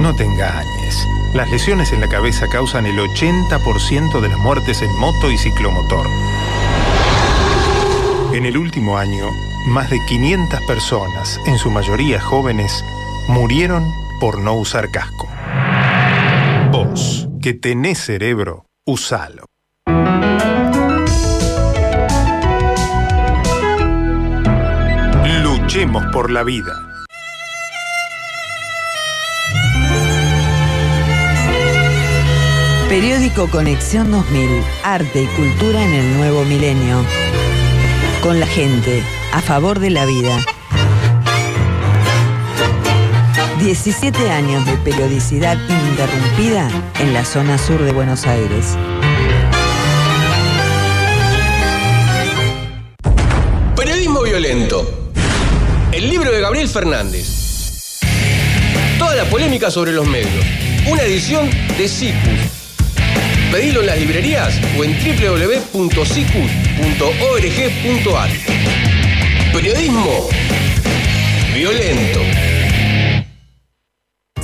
No te engañes. Las lesiones en la cabeza causan el 80% de las muertes en moto y ciclomotor. En el último año, más de 500 personas, en su mayoría jóvenes, murieron por no usar casco. Vos, que tenés cerebro, usalo. Luchemos por la vida. Periódico Conexión 2000. Arte y cultura en el nuevo milenio. Con la gente, a favor de la vida. 17 años de periodicidad ininterrumpida en la zona sur de Buenos Aires. Periodismo violento. El libro de Gabriel Fernández. Toda la polémica sobre los medios. Una edición de Cicus. Pedilo en las librerías o en www.cicus.org.ar. Periodismo violento.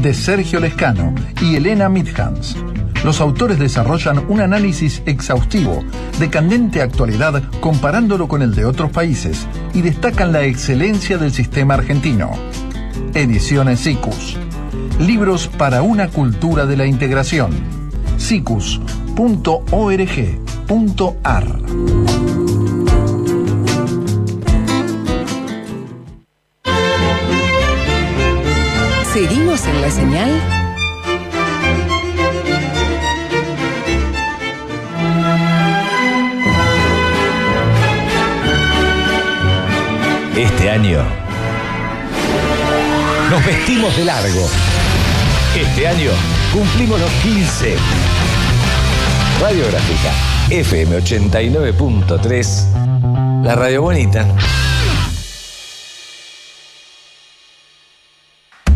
De Sergio Lescano y Elena Midhans. Los autores desarrollan un análisis exhaustivo de candente actualidad comparándolo con el de otros países y destacan la excelencia del sistema argentino. Ediciones SICUS. Libros para una cultura de la integración. sicus.org.ar ¿Seguimos en la señal? Este año nos vestimos de largo. Este año cumplimos los 15. Radiográfica FM 89.3. La radio bonita.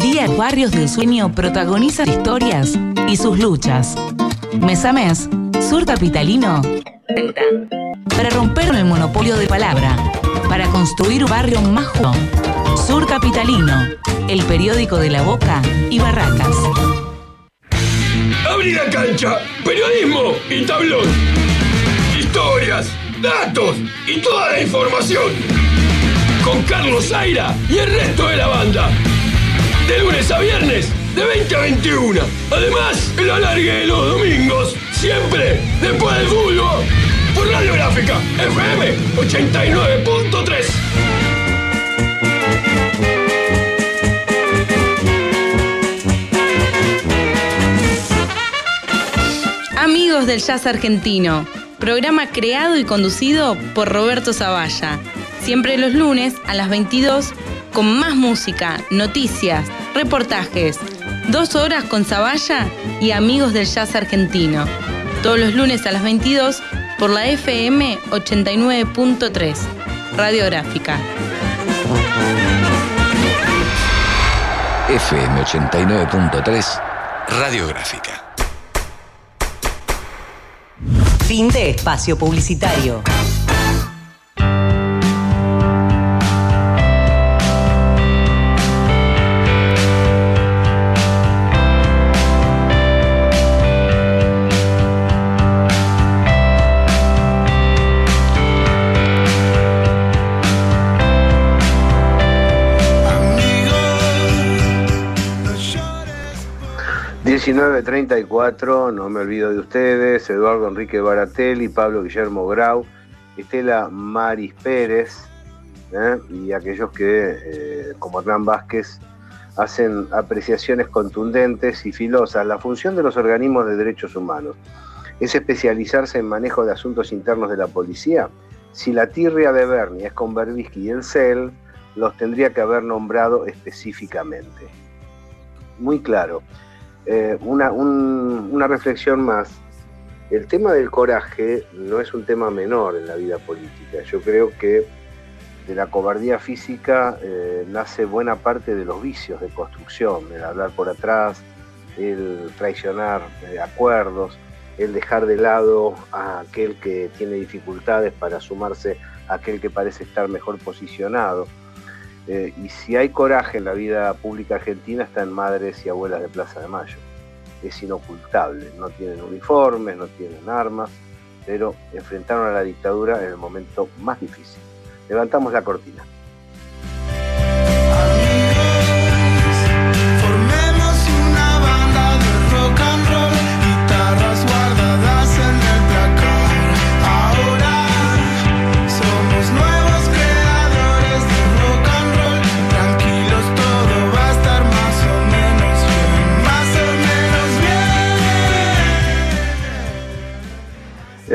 Día Barrios del Sueño protagoniza historias y sus luchas. Mes a mes, Sur Capitalino para romper el monopolio de palabra, para construir un barrio más justo. Sur Capitalino, el periódico de La Boca y Barracas. Abrí la cancha, periodismo y tablón. Historias, datos y toda la información. Con Carlos Zaira y el resto de la banda. De lunes a viernes, de 20 a 21. Además, el alargue de los domingos, siempre después del fútbol. Por Radiográfica, FM 89.3. Amigos del Jazz Argentino, programa creado y conducido por Roberto Zavalla. Siempre los lunes a las 22 con más música, noticias, reportajes. Dos horas con Zavalla y amigos del Jazz Argentino. Todos los lunes a las 22 por la FM 89.3, Radiográfica. FM 89.3, Radiográfica. Fin de espacio publicitario. 19.34, no me olvido de ustedes, Eduardo Enrique Baratelli, Pablo Guillermo Grau, Estela Maris Pérez ¿eh? y aquellos que, eh, como Hernán Vázquez, hacen apreciaciones contundentes y filosas. La función de los organismos de derechos humanos es especializarse en manejo de asuntos internos de la policía. Si la tirria de Bernie es con Berbisky y el CEL, los tendría que haber nombrado específicamente. Muy claro. Eh, una, una reflexión más. El tema del coraje no es un tema menor en la vida política. Yo creo que de la cobardía física eh, nace buena parte de los vicios de construcción, el hablar por atrás, el traicionar eh, acuerdos, el dejar de lado a aquel que tiene dificultades para sumarse a aquel que parece estar mejor posicionado. Eh, y si hay coraje en la vida pública argentina está en madres y abuelas de Plaza de Mayo. Es inocultable, no tienen uniformes, no tienen armas, pero enfrentaron a la dictadura en el momento más difícil. Levantamos la cortina.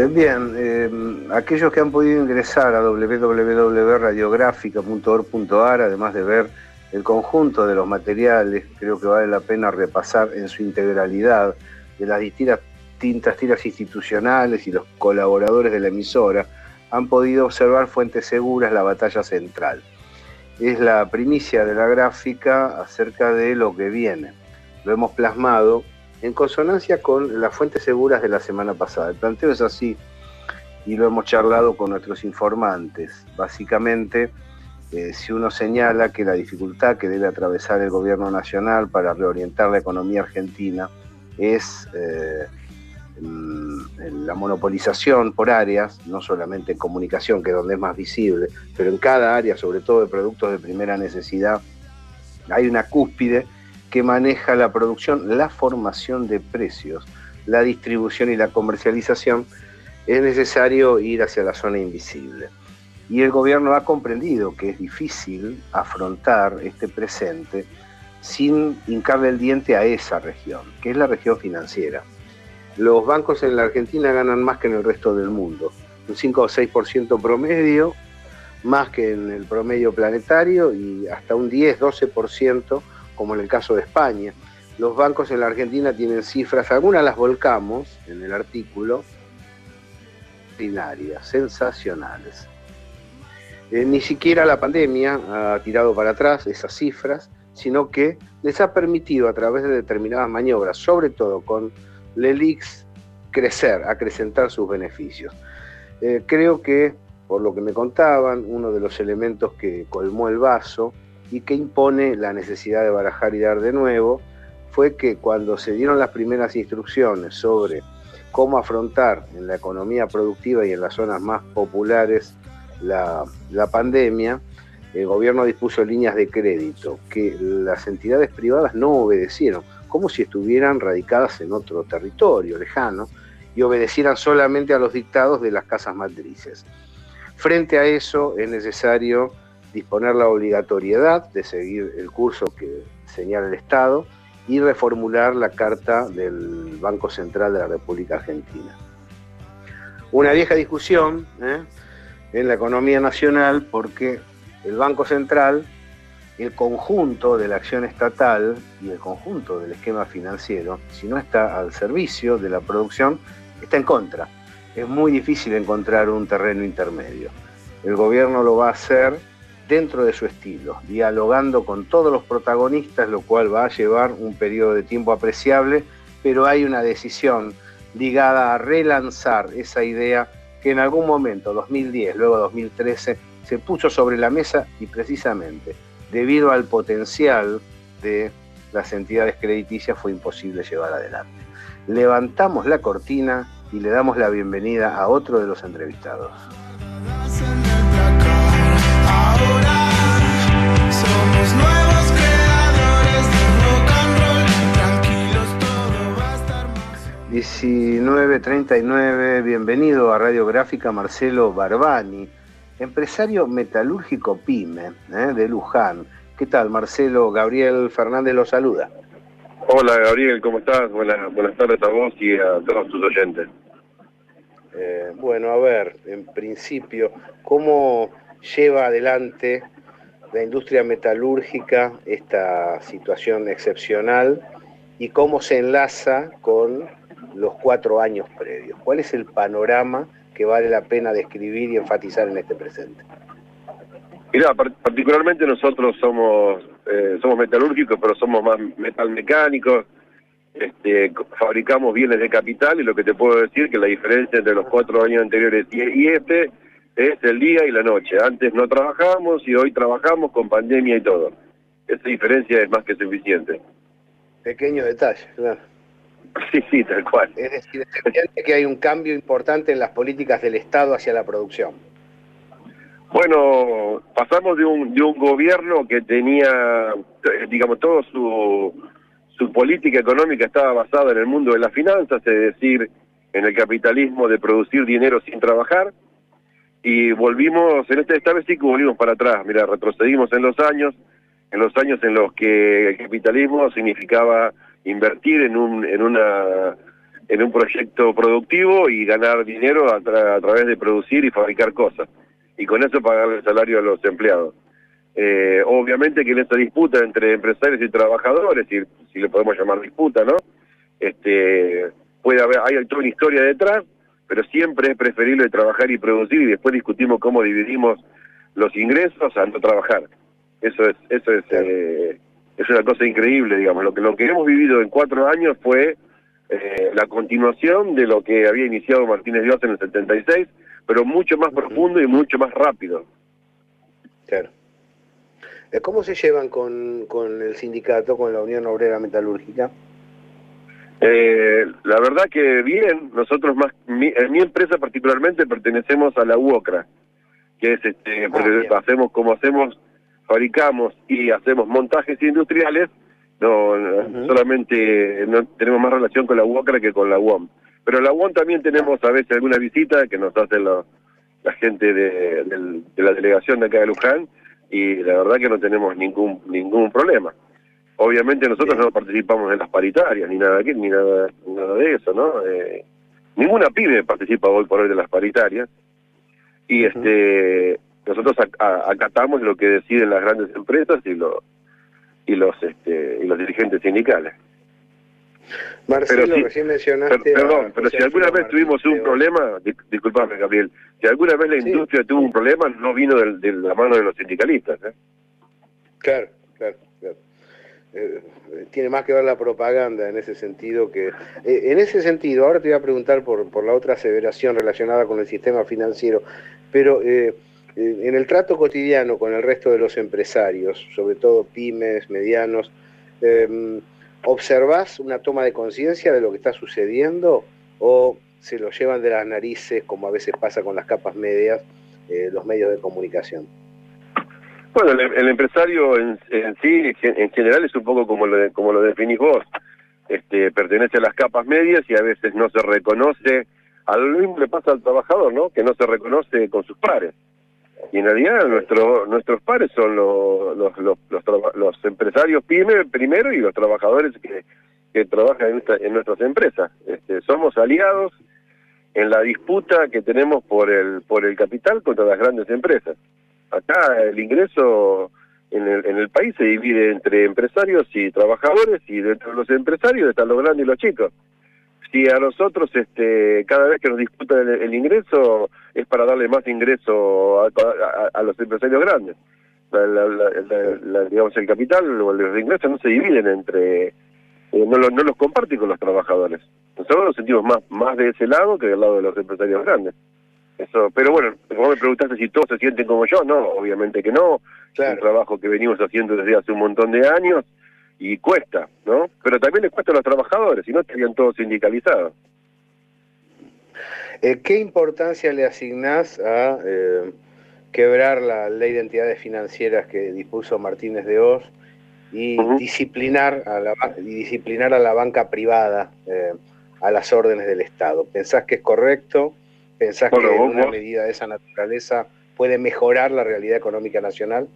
Bien, eh, aquellos que han podido ingresar a www.radiográfica.org.ar, además de ver el conjunto de los materiales, creo que vale la pena repasar en su integralidad de las distintas tiras institucionales y los colaboradores de la emisora, han podido observar fuentes seguras la batalla central. Es la primicia de la gráfica acerca de lo que viene. Lo hemos plasmado en consonancia con las fuentes seguras de la semana pasada. El planteo es así y lo hemos charlado con nuestros informantes. Básicamente, eh, si uno señala que la dificultad que debe atravesar el gobierno nacional para reorientar la economía argentina es eh, mm, la monopolización por áreas, no solamente en comunicación, que es donde es más visible, pero en cada área, sobre todo de productos de primera necesidad, hay una cúspide que maneja la producción, la formación de precios, la distribución y la comercialización, es necesario ir hacia la zona invisible. Y el gobierno ha comprendido que es difícil afrontar este presente sin hincarle el diente a esa región, que es la región financiera. Los bancos en la Argentina ganan más que en el resto del mundo, un 5 o 6% promedio, más que en el promedio planetario y hasta un 10-12% como en el caso de España. Los bancos en la Argentina tienen cifras, algunas las volcamos en el artículo, extraordinarias, sensacionales. Eh, ni siquiera la pandemia ha tirado para atrás esas cifras, sino que les ha permitido a través de determinadas maniobras, sobre todo con Lelix, crecer, acrecentar sus beneficios. Eh, creo que, por lo que me contaban, uno de los elementos que colmó el vaso y que impone la necesidad de barajar y dar de nuevo, fue que cuando se dieron las primeras instrucciones sobre cómo afrontar en la economía productiva y en las zonas más populares la, la pandemia, el gobierno dispuso líneas de crédito que las entidades privadas no obedecieron, como si estuvieran radicadas en otro territorio lejano y obedecieran solamente a los dictados de las casas matrices. Frente a eso es necesario disponer la obligatoriedad de seguir el curso que señala el Estado y reformular la Carta del Banco Central de la República Argentina. Una vieja discusión ¿eh? en la economía nacional porque el Banco Central, el conjunto de la acción estatal y el conjunto del esquema financiero, si no está al servicio de la producción, está en contra. Es muy difícil encontrar un terreno intermedio. El gobierno lo va a hacer dentro de su estilo, dialogando con todos los protagonistas, lo cual va a llevar un periodo de tiempo apreciable, pero hay una decisión ligada a relanzar esa idea que en algún momento, 2010, luego 2013, se puso sobre la mesa y precisamente debido al potencial de las entidades crediticias fue imposible llevar adelante. Levantamos la cortina y le damos la bienvenida a otro de los entrevistados. 1939, bienvenido a Radiográfica Marcelo Barbani, empresario metalúrgico PYME ¿eh? de Luján. ¿Qué tal, Marcelo? Gabriel Fernández lo saluda. Hola, Gabriel, ¿cómo estás? Buenas, buenas tardes a vos y a todos tus oyentes. Eh, bueno, a ver, en principio, ¿cómo lleva adelante la industria metalúrgica esta situación excepcional y cómo se enlaza con los cuatro años previos? ¿Cuál es el panorama que vale la pena describir y enfatizar en este presente? Mira, particularmente nosotros somos eh, somos metalúrgicos, pero somos más metalmecánicos. Este, fabricamos bienes de capital y lo que te puedo decir que la diferencia entre los cuatro años anteriores y, este es el día y la noche. Antes no trabajábamos y hoy trabajamos con pandemia y todo. Esa diferencia es más que suficiente. Pequeño detalle, claro. Sí, sí, tal cual. Es decir, es evidente que hay un cambio importante en las políticas del Estado hacia la producción. Bueno, pasamos de un, de un gobierno que tenía, eh, digamos, todo su, su política económica estaba basada en el mundo de las finanzas, es decir, en el capitalismo de producir dinero sin trabajar, y volvimos, en este, esta vez sí que volvimos para atrás, mira, retrocedimos en los años, en los años en los que el capitalismo significaba invertir en un, en una en un proyecto productivo y ganar dinero a través de producir y fabricar cosas y con eso pagar el salario a los empleados. Eh, obviamente que en esta disputa entre empresarios y trabajadores, si, si le podemos llamar disputa, ¿no? Este, puede haber, hay toda una historia detrás, pero siempre es preferible trabajar y producir y después discutimos cómo dividimos los ingresos a no trabajar. Eso es, eso es, eh, es una cosa increíble, digamos. Lo que lo que hemos vivido en cuatro años fue eh, la continuación de lo que había iniciado Martínez Dios en el 76 pero mucho más profundo y mucho más rápido. Claro. Eh, ¿Cómo se llevan con, con el sindicato, con la Unión Obrera Metalúrgica? Eh, la verdad que bien, nosotros más, en mi empresa particularmente pertenecemos a la UOCRA, que es este, ah, porque hacemos como hacemos, fabricamos y hacemos montajes industriales, no, solamente no tenemos más relación con la UOCRA que con la UOM. Pero la UON también tenemos a veces alguna visita que nos hace la gente de, la delegación de acá de Luján y la verdad que no tenemos ningún ningún problema. Obviamente nosotros no participamos en las paritarias ni nada ni nada, nada de eso, ¿no? Eh, ninguna pyme participa hoy por hoy de las paritarias y este nosotros acatamos lo que deciden las grandes empresas y los y los este y los dirigentes sindicales. Marcelo, pero recién mencionaste... perdón, pero si alguna vez tuvimos un problema, disculpame Gabriel, si alguna vez la industria tuvo un problema, no vino de, la mano de los sindicalistas. ¿eh? Claro, claro, claro. Eh, tiene más que ver la propaganda en ese sentido que... Eh, en ese sentido, ahora te voy a preguntar por, por la otra aseveración relacionada con el sistema financiero, pero en el trato cotidiano con el resto de los empresarios, sobre todo pymes, medianos, ¿Observás una toma de conciencia de lo que está sucediendo o se lo llevan de las narices, como a veces pasa con las capas medias, eh, los medios de comunicación? Bueno, el, empresario en, sí, en general, es un poco como lo, como lo definís vos. Este, pertenece a las capas medias y a veces no se reconoce. A lo mismo le pasa al trabajador, ¿no? Que no se reconoce con sus pares. Y en realidad nuestro, nuestros pares son los, los, los, los, empresarios pyme primero y los trabajadores que, que trabajan en, en nuestras empresas. Este, somos aliados en la disputa que tenemos por el, por el capital contra las grandes empresas. Acá el ingreso en el, en el país se divide entre empresarios y trabajadores y dentro de los empresarios están los grandes y los chicos si a nosotros este cada vez que nos disputa el, ingreso es para darle más ingreso a, los empresarios grandes. Digamos el capital o los ingresos no se dividen entre eh, no, no los comparten con los trabajadores. Nosotros nos sentimos más más de ese lado que del lado de los empresarios grandes. Eso pero bueno como me preguntaste si todos se sienten como yo. No obviamente que no. Es un trabajo que venimos haciendo desde hace un montón de años y cuesta, ¿no? Pero también le cuesta a los trabajadores, si no estarían todos sindicalizados. Eh, ¿Qué importancia le asignás a eh, quebrar la ley de entidades financieras que dispuso Martínez de Oz y disciplinar a la disciplinar a la banca privada, eh, a las órdenes del Estado. ¿Pensás que es correcto? ¿Pensás que una medida de esa naturaleza puede mejorar la realidad económica nacional?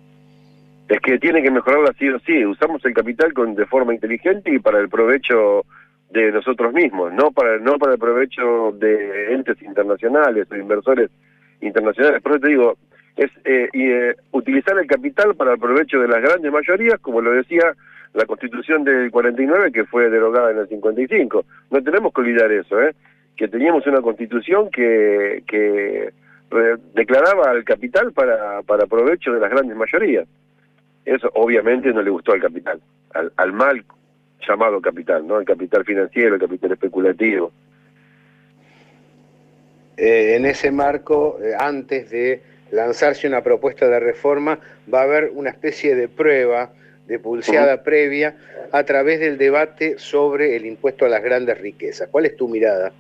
Es que tiene que mejorarla sí o sí. Usamos el capital con, de forma inteligente y para el provecho de nosotros mismos, no para no para el provecho de entes internacionales o inversores internacionales. Por eso te digo, es eh, eh, utilizar el capital para el provecho de las grandes mayorías, como lo decía la Constitución del 49, que fue derogada en el 55. No tenemos que olvidar eso, ¿eh? que teníamos una Constitución que, que declaraba al capital para, para provecho de las grandes mayorías. Eso obviamente no le gustó al capital, al, al mal llamado capital, ¿no? El capital financiero, el capital especulativo. Eh, en ese marco, eh, antes de lanzarse una propuesta de reforma, va a haber una especie de prueba, de pulseada previa, a través del debate sobre el impuesto a las grandes riquezas. ¿Cuál es tu mirada